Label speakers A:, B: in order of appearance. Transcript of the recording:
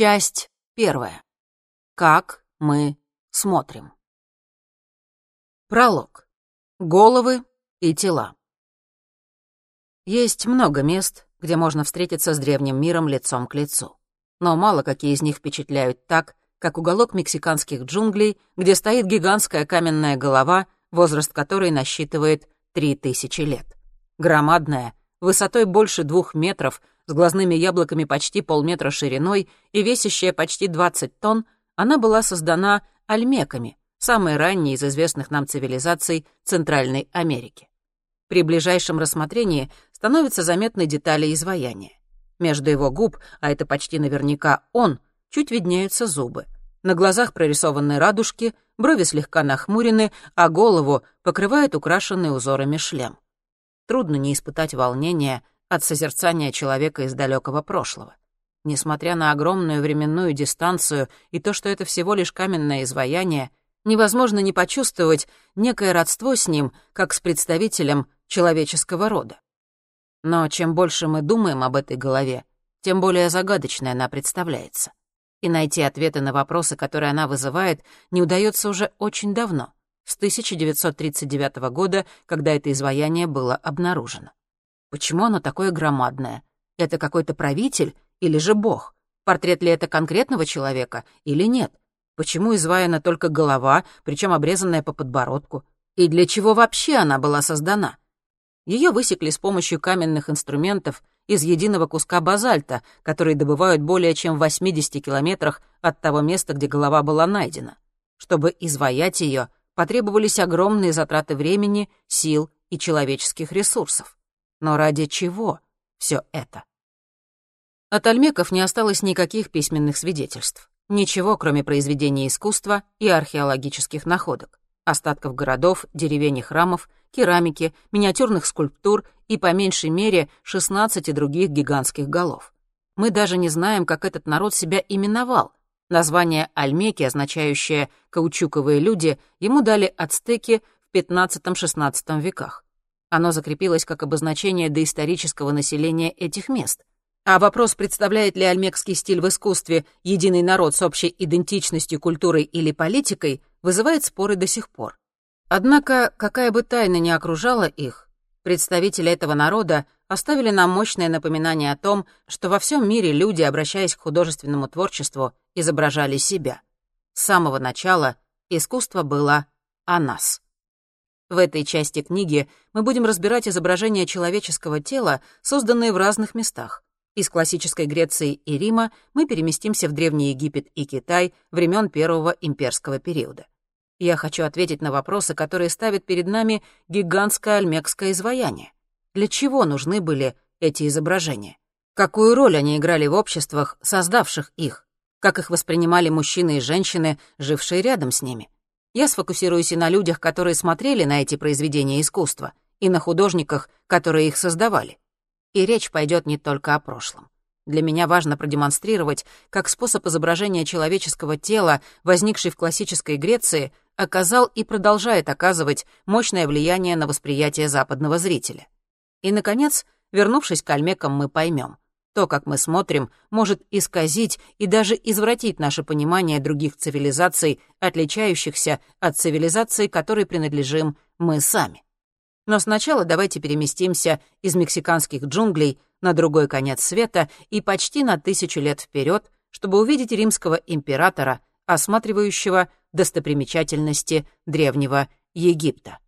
A: Часть первая. Как мы смотрим. Пролог. Головы и тела. Есть много мест, где можно встретиться с древним миром лицом к лицу. Но мало какие из них впечатляют так, как уголок мексиканских джунглей, где стоит гигантская каменная голова, возраст которой насчитывает три тысячи лет. Громадная, высотой больше двух метров, с глазными яблоками почти полметра шириной и весящая почти 20 тонн, она была создана альмеками, самой ранней из известных нам цивилизаций Центральной Америки. При ближайшем рассмотрении становятся заметны детали изваяния. Между его губ, а это почти наверняка он, чуть виднеются зубы. На глазах прорисованы радужки, брови слегка нахмурены, а голову покрывает украшенный узорами шлем. Трудно не испытать волнения от созерцания человека из далекого прошлого. Несмотря на огромную временную дистанцию и то, что это всего лишь каменное изваяние, невозможно не почувствовать некое родство с ним, как с представителем человеческого рода. Но чем больше мы думаем об этой голове, тем более загадочной она представляется. И найти ответы на вопросы, которые она вызывает, не удается уже очень давно, с 1939 года, когда это изваяние было обнаружено. Почему оно такое громадное? Это какой-то правитель или же бог? Портрет ли это конкретного человека или нет? Почему изваяна только голова, причем обрезанная по подбородку? И для чего вообще она была создана? Ее высекли с помощью каменных инструментов из единого куска базальта, который добывают более чем в 80 километрах от того места, где голова была найдена. Чтобы изваять ее, потребовались огромные затраты времени, сил и человеческих ресурсов. Но ради чего все это? От альмеков не осталось никаких письменных свидетельств. Ничего, кроме произведений искусства и археологических находок остатков городов, деревень и храмов, керамики, миниатюрных скульптур и, по меньшей мере, 16 других гигантских голов. Мы даже не знаем, как этот народ себя именовал. Название Альмеки, означающее «каучуковые люди», ему дали ацтеки в XV-XVI веках. Оно закрепилось как обозначение доисторического населения этих мест. А вопрос, представляет ли альмекский стиль в искусстве единый народ с общей идентичностью, культурой или политикой, вызывает споры до сих пор. Однако, какая бы тайна ни окружала их, представители этого народа оставили нам мощное напоминание о том, что во всем мире люди, обращаясь к художественному творчеству, изображали себя. С самого начала искусство было о нас. В этой части книги мы будем разбирать изображения человеческого тела, созданные в разных местах. Из классической Греции и Рима мы переместимся в Древний Египет и Китай времен Первого имперского периода. Я хочу ответить на вопросы, которые ставит перед нами гигантское альмекское изваяние. Для чего нужны были эти изображения? Какую роль они играли в обществах, создавших их? Как их воспринимали мужчины и женщины, жившие рядом с ними? Я сфокусируюсь и на людях, которые смотрели на эти произведения искусства, и на художниках, которые их создавали. И речь пойдет не только о прошлом. Для меня важно продемонстрировать, как способ изображения человеческого тела, возникший в классической Греции, оказал и продолжает оказывать мощное влияние на восприятие западного зрителя. И, наконец, вернувшись к альмекам, мы поймем, то, как мы смотрим, может исказить и даже извратить наше понимание других цивилизаций, отличающихся от цивилизации, которой принадлежим мы сами. Но сначала давайте переместимся из мексиканских джунглей на другой конец света и почти на тысячу лет вперед, чтобы увидеть римского императора, осматривающего достопримечательности древнего Египта.